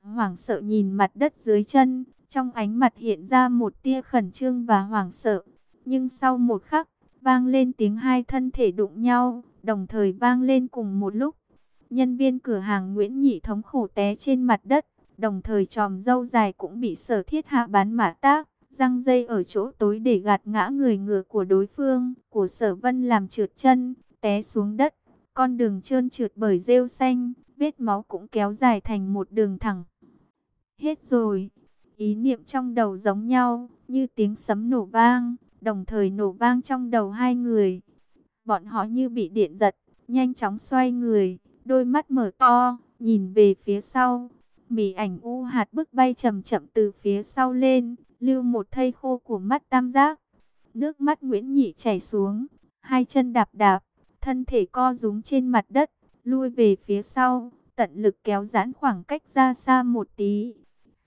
Hoảng sợ nhìn mặt đất dưới chân, trong ánh mặt hiện ra một tia khẩn trương và hoảng sợ. Nhưng sau một khắc, vang lên tiếng hai thân thể đụng nhau, đồng thời vang lên cùng một lúc. Nhân viên cửa hàng Nguyễn Nhị thống khổ té trên mặt đất, đồng thời tròm dâu dài cũng bị sở thiết hạ bán mã tác, răng dây ở chỗ tối để gạt ngã người ngựa của đối phương, của sở vân làm trượt chân, té xuống đất, con đường trơn trượt bởi rêu xanh, vết máu cũng kéo dài thành một đường thẳng. Hết rồi, ý niệm trong đầu giống nhau, như tiếng sấm nổ vang, đồng thời nổ vang trong đầu hai người. Bọn họ như bị điện giật, nhanh chóng xoay người, đôi mắt mở to, nhìn về phía sau. Mỉ ảnh u hạt bức bay chậm chậm từ phía sau lên, lưu một thây khô của mắt tam giác. Nước mắt Nguyễn Nhị chảy xuống, hai chân đạp đạp, thân thể co rúm trên mặt đất, lui về phía sau, tận lực kéo giãn khoảng cách ra xa một tí.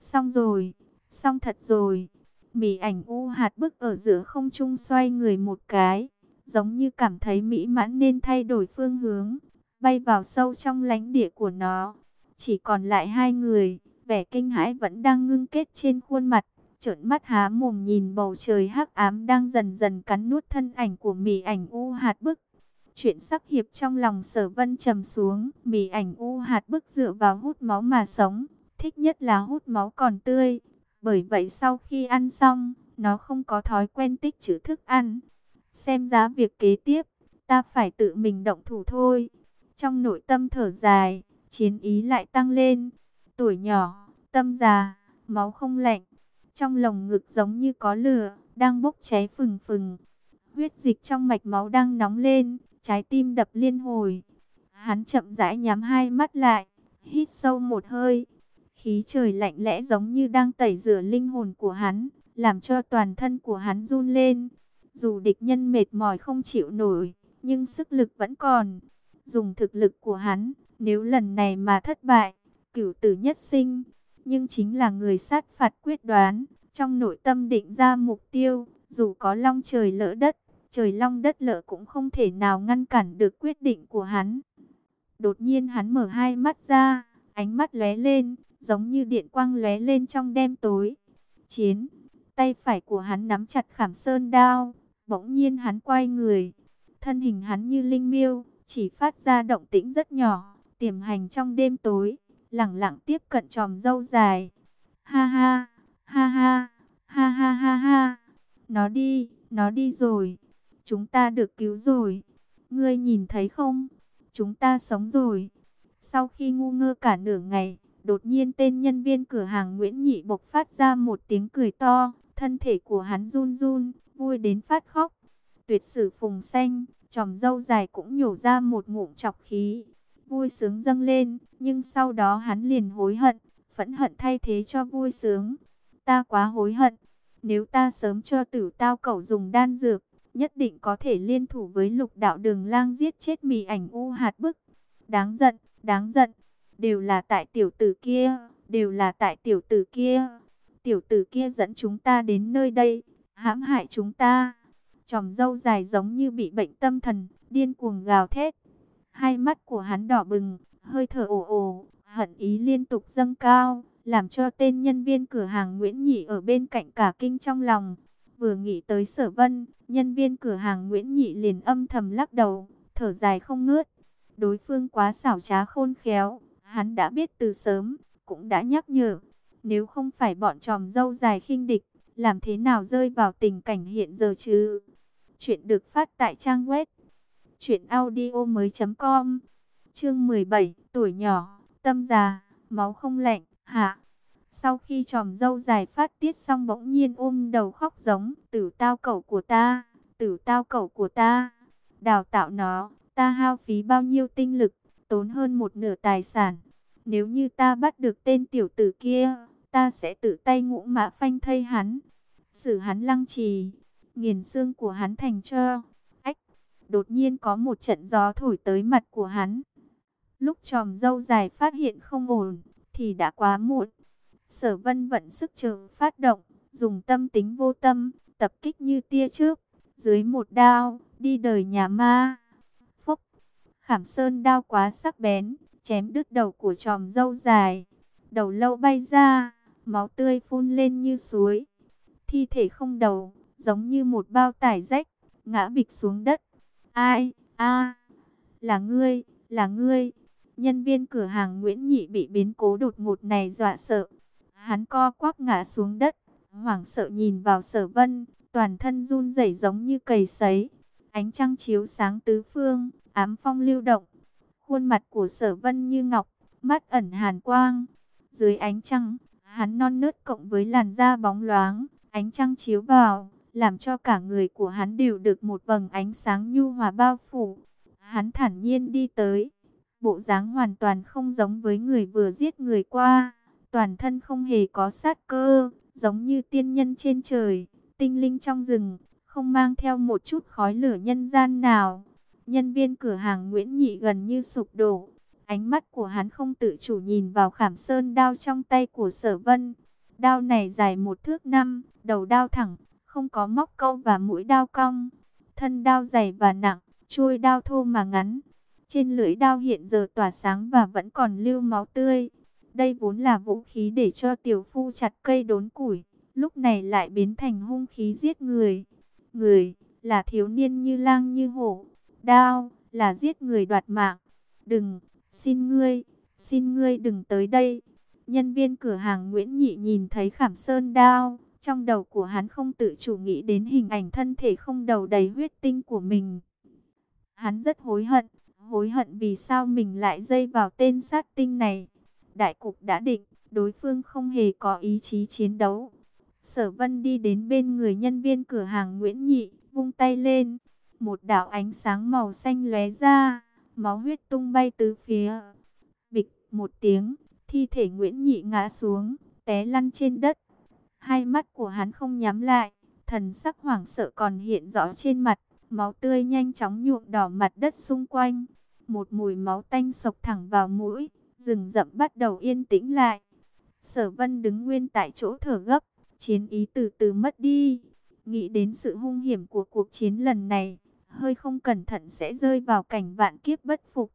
Xong rồi, xong thật rồi. Mì ảnh u hạt bức ở giữa không trung xoay người một cái, giống như cảm thấy mỹ mãn nên thay đổi phương hướng, bay vào sâu trong lãnh địa của nó. Chỉ còn lại hai người, vẻ kinh hãi vẫn đang ngưng kết trên khuôn mặt, trợn mắt há mồm nhìn bầu trời hắc ám đang dần dần cắn nuốt thân ảnh của mì ảnh u hạt bức. Chuyện sắc hiệp trong lòng sở vân trầm xuống, mì ảnh u hạt bức dựa vào hút máu mà sống, thích nhất là hút máu còn tươi. Bởi vậy sau khi ăn xong, nó không có thói quen tích trữ thức ăn. Xem giá việc kế tiếp, ta phải tự mình động thủ thôi. Trong nội tâm thở dài, chiến ý lại tăng lên. Tuổi nhỏ, tâm già, máu không lạnh. Trong lồng ngực giống như có lửa, đang bốc cháy phừng phừng. Huyết dịch trong mạch máu đang nóng lên, trái tim đập liên hồi. Hắn chậm rãi nhắm hai mắt lại, hít sâu một hơi. Khí trời lạnh lẽ giống như đang tẩy rửa linh hồn của hắn, làm cho toàn thân của hắn run lên. Dù địch nhân mệt mỏi không chịu nổi, nhưng sức lực vẫn còn. Dùng thực lực của hắn, nếu lần này mà thất bại, cửu tử nhất sinh. Nhưng chính là người sát phạt quyết đoán, trong nội tâm định ra mục tiêu, dù có long trời lỡ đất, trời long đất lỡ cũng không thể nào ngăn cản được quyết định của hắn. Đột nhiên hắn mở hai mắt ra, ánh mắt lóe lên, giống như điện quang lóe lên trong đêm tối. Chiến, tay phải của hắn nắm chặt khảm sơn đao, bỗng nhiên hắn quay người, thân hình hắn như linh miêu, chỉ phát ra động tĩnh rất nhỏ, tiềm hành trong đêm tối, lẳng lặng tiếp cận tròm dâu dài. Ha ha, ha ha, ha ha ha ha, nó đi, nó đi rồi, chúng ta được cứu rồi, ngươi nhìn thấy không, chúng ta sống rồi. Sau khi ngu ngơ cả nửa ngày, Đột nhiên tên nhân viên cửa hàng Nguyễn Nhị bộc phát ra một tiếng cười to, Thân thể của hắn run run, vui đến phát khóc. Tuyệt sử phùng xanh, tròm dâu dài cũng nhổ ra một ngụm chọc khí. Vui sướng dâng lên, nhưng sau đó hắn liền hối hận, phẫn hận thay thế cho vui sướng. Ta quá hối hận, nếu ta sớm cho tử tao cẩu dùng đan dược, nhất định có thể liên thủ với lục đạo đường lang giết chết mì ảnh u hạt bức. Đáng giận, đáng giận, đều là tại tiểu tử kia, đều là tại tiểu tử kia. Tiểu tử kia dẫn chúng ta đến nơi đây, hãm hại chúng ta. Chòm dâu dài giống như bị bệnh tâm thần, điên cuồng gào thét. Hai mắt của hắn đỏ bừng, hơi thở ồ ồ, hận ý liên tục dâng cao, làm cho tên nhân viên cửa hàng Nguyễn Nhị ở bên cạnh cả kinh trong lòng. Vừa nghĩ tới sở vân, nhân viên cửa hàng Nguyễn Nhị liền âm thầm lắc đầu, thở dài không ngớt. Đối phương quá xảo trá khôn khéo, hắn đã biết từ sớm, cũng đã nhắc nhở. Nếu không phải bọn tròm dâu dài khinh địch, làm thế nào rơi vào tình cảnh hiện giờ chứ? Chuyện được phát tại trang web truyệnaudiomoi.com. Chương 17, tuổi nhỏ, tâm già, máu không lạnh, hạ. Sau khi tròm dâu dài phát tiết xong bỗng nhiên ôm đầu khóc giống, "Tử tao cậu của ta, tử tao cậu của ta." Đào tạo nó, ta hao phí bao nhiêu tinh lực, tốn hơn một nửa tài sản. Nếu như ta bắt được tên tiểu tử kia, ta sẽ tự tay ngũ mã phanh thây hắn, xử hắn lăng trì, nghiền xương của hắn thành cho. Ách, đột nhiên có một trận gió thổi tới mặt của hắn. Lúc tròm dâu dài phát hiện không ổn, thì đã quá muộn. Sở vân vận sức chờ phát động, dùng tâm tính vô tâm, tập kích như tia trước, dưới một đao, đi đời nhà ma. Khảm sơn đao quá sắc bén, chém đứt đầu của tròm dâu dài. Đầu lâu bay ra, máu tươi phun lên như suối. Thi thể không đầu, giống như một bao tải rách, ngã bịch xuống đất. Ai, a là ngươi, là ngươi. Nhân viên cửa hàng Nguyễn Nhị bị biến cố đột ngột này dọa sợ. Hắn co quắp ngã xuống đất, hoảng sợ nhìn vào sở vân, toàn thân run rẩy giống như cầy sấy. Ánh trăng chiếu sáng tứ phương, ám phong lưu động. Khuôn mặt của sở vân như ngọc, mắt ẩn hàn quang. Dưới ánh trăng, hắn non nớt cộng với làn da bóng loáng, ánh trăng chiếu vào, làm cho cả người của hắn đều được một vầng ánh sáng nhu hòa bao phủ. Hắn thản nhiên đi tới, bộ dáng hoàn toàn không giống với người vừa giết người qua, toàn thân không hề có sát cơ, giống như tiên nhân trên trời, tinh linh trong rừng, không mang theo một chút khói lửa nhân gian nào. Nhân viên cửa hàng Nguyễn Nhị gần như sụp đổ. Ánh mắt của hắn không tự chủ nhìn vào khảm sơn đao trong tay của sở vân. Đao này dài một thước năm, đầu đao thẳng, không có móc câu và mũi đao cong. Thân đao dày và nặng, chuôi đao thô mà ngắn. Trên lưỡi đao hiện giờ tỏa sáng và vẫn còn lưu máu tươi. Đây vốn là vũ khí để cho tiểu phu chặt cây đốn củi, lúc này lại biến thành hung khí giết người. Người, là thiếu niên như lang như hổ, đao, là giết người đoạt mạng. Đừng, xin ngươi, xin ngươi đừng tới đây. Nhân viên cửa hàng Nguyễn Nhị nhìn thấy khảm sơn đao, trong đầu của hắn không tự chủ nghĩ đến hình ảnh thân thể không đầu đầy huyết tinh của mình. Hắn rất hối hận, hối hận vì sao mình lại dây vào tên sát tinh này. Đại cục đã định, đối phương không hề có ý chí chiến đấu. Sở Vân đi đến bên người nhân viên cửa hàng Nguyễn Nhị, vung tay lên, một đạo ánh sáng màu xanh lóe ra, máu huyết tung bay tứ phía. Bịch một tiếng, thi thể Nguyễn Nhị ngã xuống, té lăn trên đất. Hai mắt của hắn không nhắm lại, thần sắc hoảng sợ còn hiện rõ trên mặt, máu tươi nhanh chóng nhuộm đỏ mặt đất xung quanh. Một mùi máu tanh sộc thẳng vào mũi, rừng rậm bắt đầu yên tĩnh lại. Sở Vân đứng nguyên tại chỗ thở gấp, chiến ý từ từ mất đi. Nghĩ đến sự hung hiểm của cuộc chiến lần này, hơi không cẩn thận sẽ rơi vào cảnh vạn kiếp bất phục.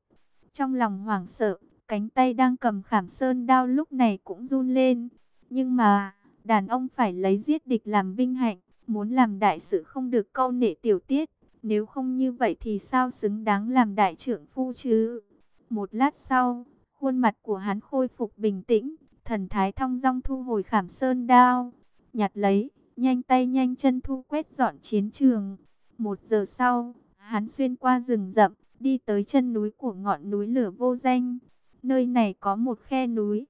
Trong lòng hoảng sợ, cánh tay đang cầm khảm sơn đao lúc này cũng run lên. Nhưng mà, đàn ông phải lấy giết địch làm vinh hạnh, muốn làm đại sự không được câu nệ tiểu tiết. Nếu không như vậy thì sao xứng đáng làm đại trưởng phu chứ? Một lát sau, khuôn mặt của hắn khôi phục bình tĩnh, thần thái thong dong thu hồi khảm sơn đao, nhặt lấy, nhanh tay nhanh chân thu quét dọn chiến trường. Một giờ sau, hắn xuyên qua rừng rậm, đi tới chân núi của ngọn núi lửa vô danh. Nơi này có một khe núi,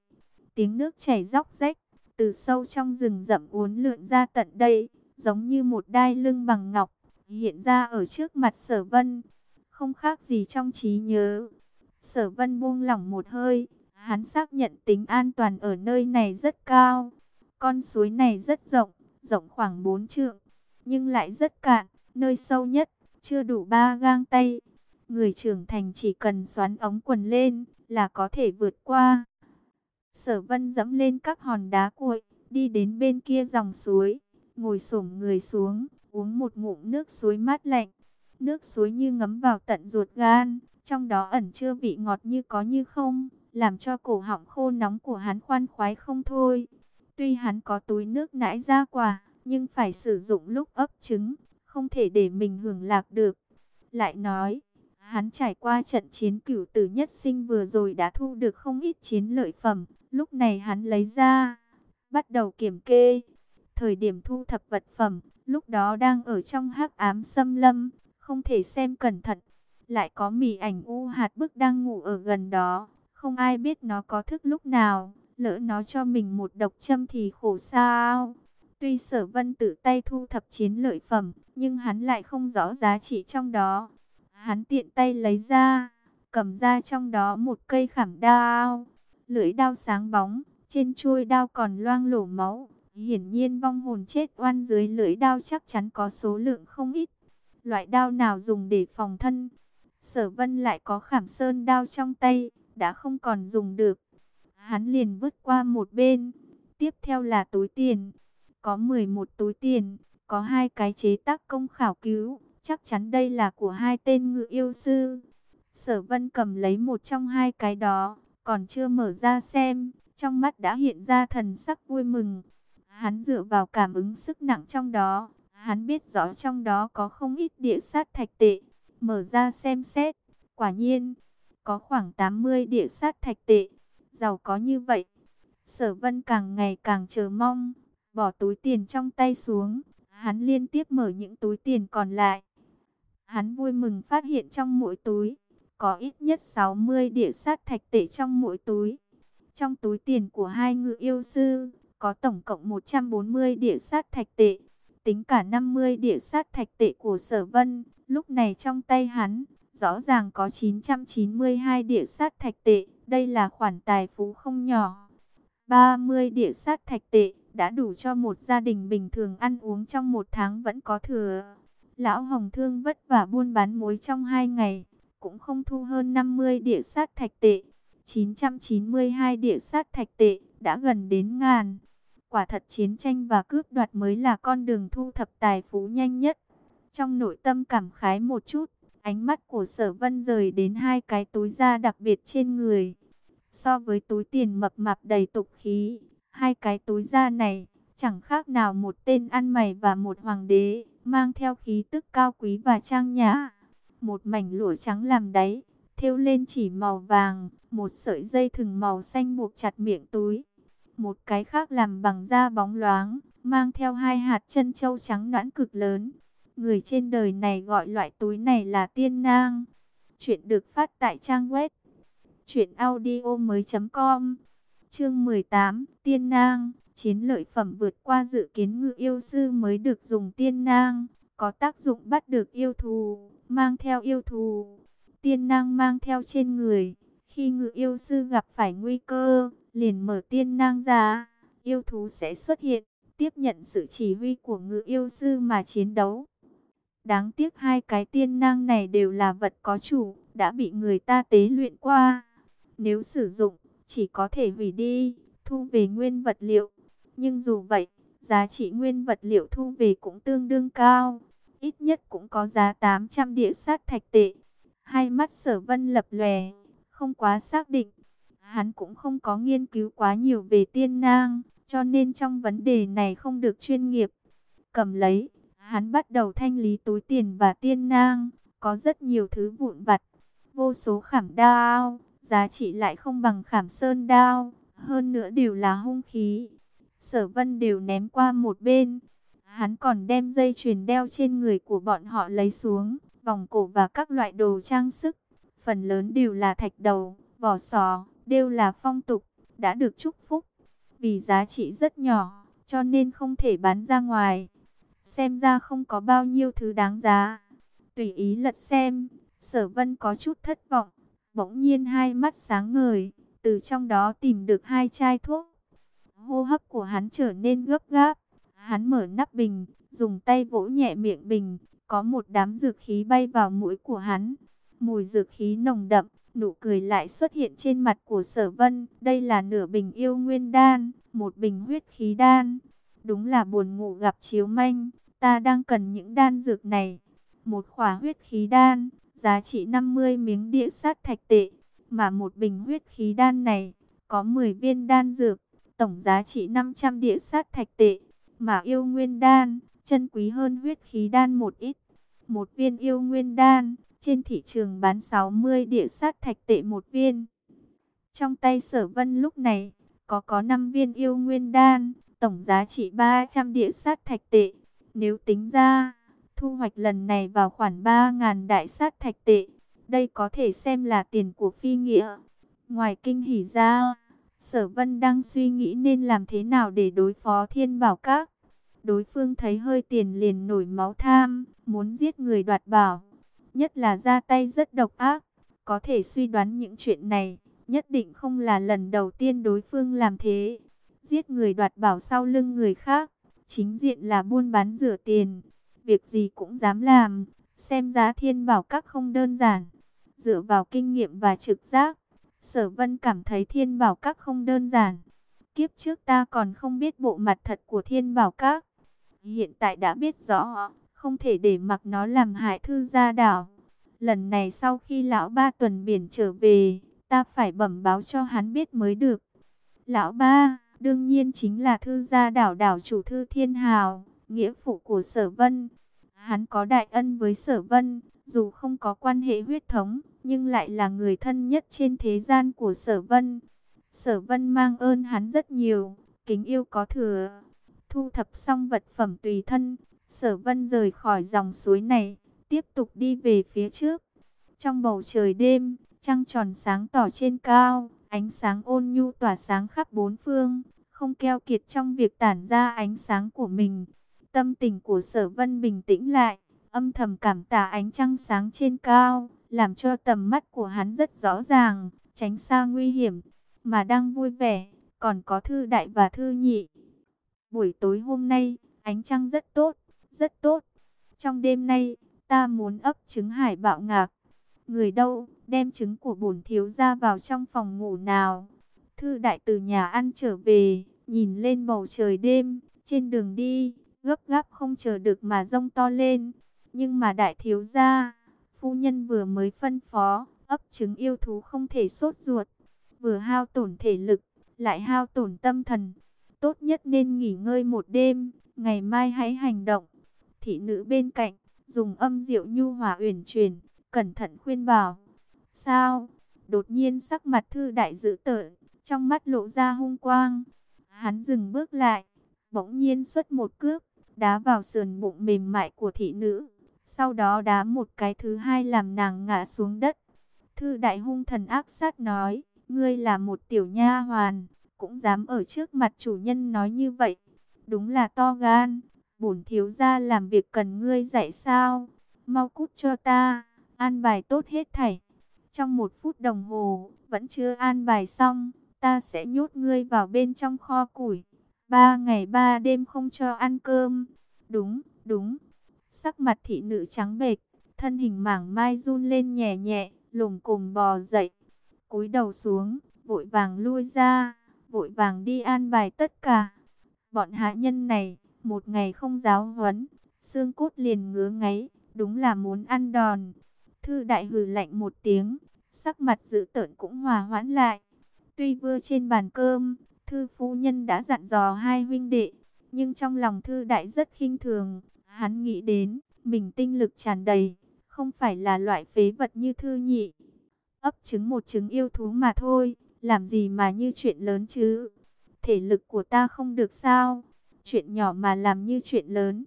tiếng nước chảy róc rách, từ sâu trong rừng rậm uốn lượn ra tận đây, giống như một đai lưng bằng ngọc, hiện ra ở trước mặt sở vân, không khác gì trong trí nhớ. Sở vân buông lỏng một hơi, hắn xác nhận tính an toàn ở nơi này rất cao. Con suối này rất rộng, rộng khoảng 4 trượng, nhưng lại rất cạn, nơi sâu nhất, chưa đủ ba gang tay. Người trưởng thành chỉ cần xoắn ống quần lên là có thể vượt qua. Sở vân dẫm lên các hòn đá cuội, đi đến bên kia dòng suối, ngồi xổm người xuống, uống một ngụm nước suối mát lạnh. Nước suối như ngấm vào tận ruột gan, trong đó ẩn chứa vị ngọt như có như không, làm cho cổ họng khô nóng của hắn khoan khoái không thôi. Tuy hắn có túi nước nãi ra quả, nhưng phải sử dụng lúc ấp trứng, không thể để mình hưởng lạc được. Lại nói, hắn trải qua trận chiến cửu tử nhất sinh vừa rồi đã thu được không ít chiến lợi phẩm, lúc này hắn lấy ra, bắt đầu kiểm kê. Thời điểm thu thập vật phẩm, lúc đó đang ở trong hắc ám xâm lâm, không thể xem cẩn thận. Lại có mì ảnh u hạt bức đang ngủ ở gần đó, không ai biết nó có thức lúc nào, lỡ nó cho mình một độc châm thì khổ sao. Tuy sở vân tự tay thu thập chiến lợi phẩm, nhưng hắn lại không rõ giá trị trong đó. Hắn tiện tay lấy ra, cầm ra trong đó một cây khảm đao. Lưỡi đao sáng bóng, trên chuôi đao còn loang lổ máu. Hiển nhiên vong hồn chết oan dưới lưỡi đao chắc chắn có số lượng không ít. Loại đao nào dùng để phòng thân. Sở vân lại có khảm sơn đao trong tay, đã không còn dùng được. Hắn liền vứt qua một bên. Tiếp theo là túi tiền. Có 11 túi tiền, có hai cái chế tác công khảo cứu. Chắc chắn đây là của hai tên ngự yêu sư. Sở vân cầm lấy một trong hai cái đó, còn chưa mở ra xem. Trong mắt đã hiện ra thần sắc vui mừng. Hắn dựa vào cảm ứng sức nặng trong đó. Hắn biết rõ trong đó có không ít địa sát thạch tệ. Mở ra xem xét. Quả nhiên, có khoảng 80 địa sát thạch tệ. Giàu có như vậy. Sở vân càng ngày càng chờ mong. Bỏ túi tiền trong tay xuống. Hắn liên tiếp mở những túi tiền còn lại. Hắn vui mừng phát hiện trong mỗi túi. Có ít nhất 60 địa sát thạch tệ trong mỗi túi. Trong túi tiền của hai ngự yêu sư, có tổng cộng 140 địa sát thạch tệ. Tính cả 50 địa sát thạch tệ của sở vân, lúc này trong tay hắn, rõ ràng có 992 địa sát thạch tệ. Đây là khoản tài phú không nhỏ. 30 địa sát thạch tệ đã đủ cho một gia đình bình thường ăn uống trong một tháng vẫn có thừa. Lão Hồng Thương vất vả buôn bán muối trong hai ngày, cũng không thu hơn 50 địa sát thạch tệ. 992 địa sát thạch tệ, đã gần đến ngàn. Quả thật chiến tranh và cướp đoạt mới là con đường thu thập tài phú nhanh nhất. Trong nội tâm cảm khái một chút, ánh mắt của sở vân rời đến hai cái túi da đặc biệt trên người. So với túi tiền mập mạp đầy tục khí, hai cái túi da này chẳng khác nào một tên ăn mày và một hoàng đế, mang theo khí tức cao quý và trang nhã. Một mảnh lụa trắng làm đáy, thêu lên chỉ màu vàng, một sợi dây thừng màu xanh buộc chặt miệng túi. Một cái khác làm bằng da bóng loáng, mang theo hai hạt chân châu trắng noãn cực lớn. Người trên đời này gọi loại túi này là tiên nang. Chuyện được phát tại trang web truyệnaudiomoi.com. Chương 18, Tiên nang, chiến lợi phẩm vượt qua dự kiến ngự yêu sư mới được dùng tiên nang, có tác dụng bắt được yêu thù, mang theo yêu thù. Tiên nang mang theo trên người, khi ngự yêu sư gặp phải nguy cơ, liền mở tiên nang ra, yêu thú sẽ xuất hiện, tiếp nhận sự chỉ huy của ngự yêu sư mà chiến đấu. Đáng tiếc hai cái tiên nang này đều là vật có chủ, đã bị người ta tế luyện qua. Nếu sử dụng, chỉ có thể hủy đi, thu về nguyên vật liệu. Nhưng dù vậy, giá trị nguyên vật liệu thu về cũng tương đương cao. Ít nhất cũng có giá 800 địa sát thạch tệ. Hai mắt sở vân lập lòe, không quá xác định. Hắn cũng không có nghiên cứu quá nhiều về tiên nang, cho nên trong vấn đề này không được chuyên nghiệp. Cầm lấy, hắn bắt đầu thanh lý túi tiền và tiên nang, có rất nhiều thứ vụn vặt, vô số khảm đao, giá trị lại không bằng khảm sơn đao, hơn nữa đều là hung khí. Sở vân đều ném qua một bên, hắn còn đem dây chuyền đeo trên người của bọn họ lấy xuống, vòng cổ và các loại đồ trang sức, phần lớn đều là thạch đầu, vỏ sò, đều là phong tục, đã được chúc phúc. vì giá trị rất nhỏ, cho nên không thể bán ra ngoài. Xem ra không có bao nhiêu thứ đáng giá. Tùy ý lật xem, sở vân có chút thất vọng, bỗng nhiên hai mắt sáng ngời, từ trong đó tìm được hai chai thuốc. Hô hấp của hắn trở nên gấp gáp, hắn mở nắp bình, dùng tay vỗ nhẹ miệng bình, có một đám dược khí bay vào mũi của hắn. Mùi dược khí nồng đậm, nụ cười lại xuất hiện trên mặt của sở vân. Đây là nửa bình yêu nguyên đan, một bình huyết khí đan. Đúng là buồn ngủ gặp chiếu manh, ta đang cần những đan dược này. Một khỏa huyết khí đan, giá trị 50 miếng địa sát thạch tệ. Mà một bình huyết khí đan này, có 10 viên đan dược, tổng giá trị 500 địa sát thạch tệ. Mà yêu nguyên đan, chân quý hơn huyết khí đan một ít. Một viên yêu nguyên đan, trên thị trường bán 60 địa sát thạch tệ một viên. Trong tay sở vân lúc này, có có 5 viên yêu nguyên đan, tổng giá trị 300 địa sát thạch tệ. Nếu tính ra, thu hoạch lần này vào khoảng 3.000 đại sát thạch tệ. Đây có thể xem là tiền của phi nghĩa. Ngoài kinh hỉ ra, sở vân đang suy nghĩ nên làm thế nào để đối phó thiên bảo các. Đối phương thấy hơi tiền liền nổi máu tham, muốn giết người đoạt bảo. Nhất là ra tay rất độc ác, có thể suy đoán những chuyện này, nhất định không là lần đầu tiên đối phương làm thế. Giết người đoạt bảo sau lưng người khác, chính diện là buôn bán rửa tiền. Việc gì cũng dám làm, xem giá thiên bảo các không đơn giản. Dựa vào kinh nghiệm và trực giác, sở vân cảm thấy thiên bảo các không đơn giản. Kiếp trước ta còn không biết bộ mặt thật của thiên bảo các. Hiện tại đã biết rõ, không thể để mặc nó làm hại thư gia đảo. Lần này sau khi lão ba tuần biển trở về, ta phải bẩm báo cho hắn biết mới được. Lão ba, đương nhiên chính là thư gia đảo đảo chủ thư thiên hào, nghĩa phụ của sở vân. Hắn có đại ân với sở vân, dù không có quan hệ huyết thống, nhưng lại là người thân nhất trên thế gian của sở vân. Sở vân mang ơn hắn rất nhiều, kính yêu có thừa. Thu thập xong vật phẩm tùy thân, sở vân rời khỏi dòng suối này, tiếp tục đi về phía trước. Trong bầu trời đêm, trăng tròn sáng tỏ trên cao, ánh sáng ôn nhu tỏa sáng khắp bốn phương, không keo kiệt trong việc tản ra ánh sáng của mình. Tâm tình của sở vân bình tĩnh lại, âm thầm cảm tạ ánh trăng sáng trên cao, làm cho tầm mắt của hắn rất rõ ràng, tránh xa nguy hiểm, mà đang vui vẻ, còn có thư đại và thư nhị. Buổi tối hôm nay, ánh trăng rất tốt, rất tốt. Trong đêm nay, ta muốn ấp trứng hải bạo ngạc. Người đâu, đem trứng của bổn thiếu ra vào trong phòng ngủ nào. Thư đại từ nhà ăn trở về, nhìn lên bầu trời đêm, trên đường đi, gấp gáp không chờ được mà rông to lên. Nhưng mà đại thiếu gia, phu nhân vừa mới phân phó, ấp trứng yêu thú không thể sốt ruột, vừa hao tổn thể lực, lại hao tổn tâm thần. Tốt nhất nên nghỉ ngơi một đêm, ngày mai hãy hành động. Thị nữ bên cạnh, dùng âm diệu nhu hòa uyển chuyển, cẩn thận khuyên bảo. Sao? Đột nhiên sắc mặt thư đại dữ tợn, trong mắt lộ ra hung quang. Hắn dừng bước lại, bỗng nhiên xuất một cước, đá vào sườn bụng mềm mại của thị nữ. Sau đó đá một cái thứ hai làm nàng ngã xuống đất. Thư đại hung thần ác sát nói, ngươi là một tiểu nha hoàn, cũng dám ở trước mặt chủ nhân nói như vậy. Đúng là to gan, bổn thiếu gia làm việc cần ngươi dạy sao? Mau cút cho ta, an bài tốt hết thảy. Trong một phút đồng hồ, vẫn chưa an bài xong, ta sẽ nhốt ngươi vào bên trong kho củi. Ba ngày ba đêm không cho ăn cơm. Đúng, đúng. Sắc mặt thị nữ trắng bệch, thân hình mảng mai run lên nhẹ nhẹ, lùm cùm bò dậy. cúi đầu xuống, vội vàng lui ra, vội vàng đi an bài tất cả. Bọn hạ nhân này, một ngày không giáo huấn, xương cốt liền ngứa ngáy, đúng là muốn ăn đòn. Thư đại hừ lạnh một tiếng, sắc mặt dữ tợn cũng hòa hoãn lại. Tuy vừa trên bàn cơm, thư phu nhân đã dặn dò hai huynh đệ, nhưng trong lòng thư đại rất khinh thường. Hắn nghĩ đến, mình tinh lực tràn đầy, không phải là loại phế vật như thư nhị. Ấp trứng một trứng yêu thú mà thôi, làm gì mà như chuyện lớn chứ. Thể lực của ta không được sao, chuyện nhỏ mà làm như chuyện lớn.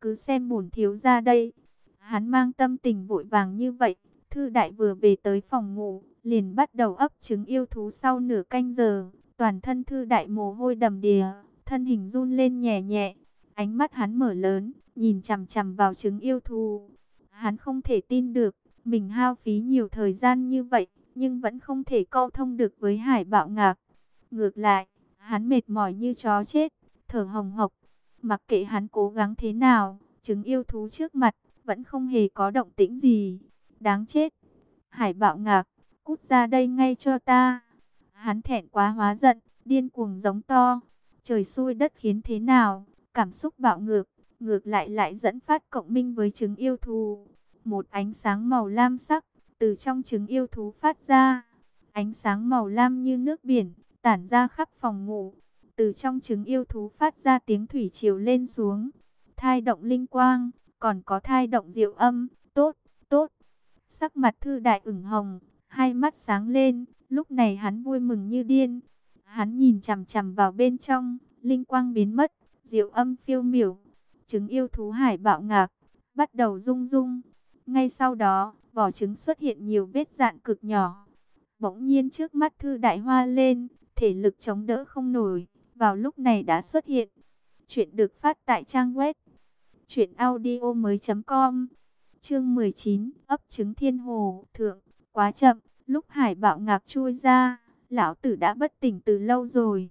Cứ xem bổn thiếu ra đây. Hắn mang tâm tình vội vàng như vậy. Thư đại vừa về tới phòng ngủ, liền bắt đầu ấp trứng yêu thú sau nửa canh giờ toàn thân thư đại mồ hôi đầm đìa, thân hình run lên nhẹ nhẹ, ánh mắt hắn mở lớn, nhìn chằm chằm vào trứng yêu thú. Hắn không thể tin được, mình hao phí nhiều thời gian như vậy, nhưng vẫn không thể câu thông được với hải bạo ngạc. Ngược lại, hắn mệt mỏi như chó chết, thở hồng hộc. Mặc kệ hắn cố gắng thế nào, trứng yêu thú trước mặt, vẫn không hề có động tĩnh gì. Đáng chết! Hải bạo ngạc, cút ra đây ngay cho ta. Hắn thẹn quá hóa giận, điên cuồng giống to. Trời xui đất khiến thế nào, cảm xúc bạo ngược, ngược lại lại dẫn phát cộng minh với trứng yêu thú. Một ánh sáng màu lam sắc, từ trong trứng yêu thú phát ra. Ánh sáng màu lam như nước biển, tản ra khắp phòng ngủ. Từ trong trứng yêu thú phát ra tiếng thủy triều lên xuống. Thai động linh quang, còn có thai động diệu âm, tốt, tốt. Sắc mặt thư đại ửng hồng, hai mắt sáng lên, lúc này hắn vui mừng như điên. Hắn nhìn chằm chằm vào bên trong, linh quang biến mất, diệu âm phiêu miểu. Trứng yêu thú hải bạo ngạc, bắt đầu rung rung. Ngay sau đó, vỏ trứng xuất hiện nhiều vết dạn cực nhỏ. Bỗng nhiên trước mắt thư đại hoa lên, thể lực chống đỡ không nổi, vào lúc này đã xuất hiện. Chuyện được phát tại trang web truyệnaudiomoi.com. Chương 19, ấp trứng thiên hồ, thượng, quá chậm, lúc Hải Bạo ngạc chui ra, lão tử đã bất tỉnh từ lâu rồi.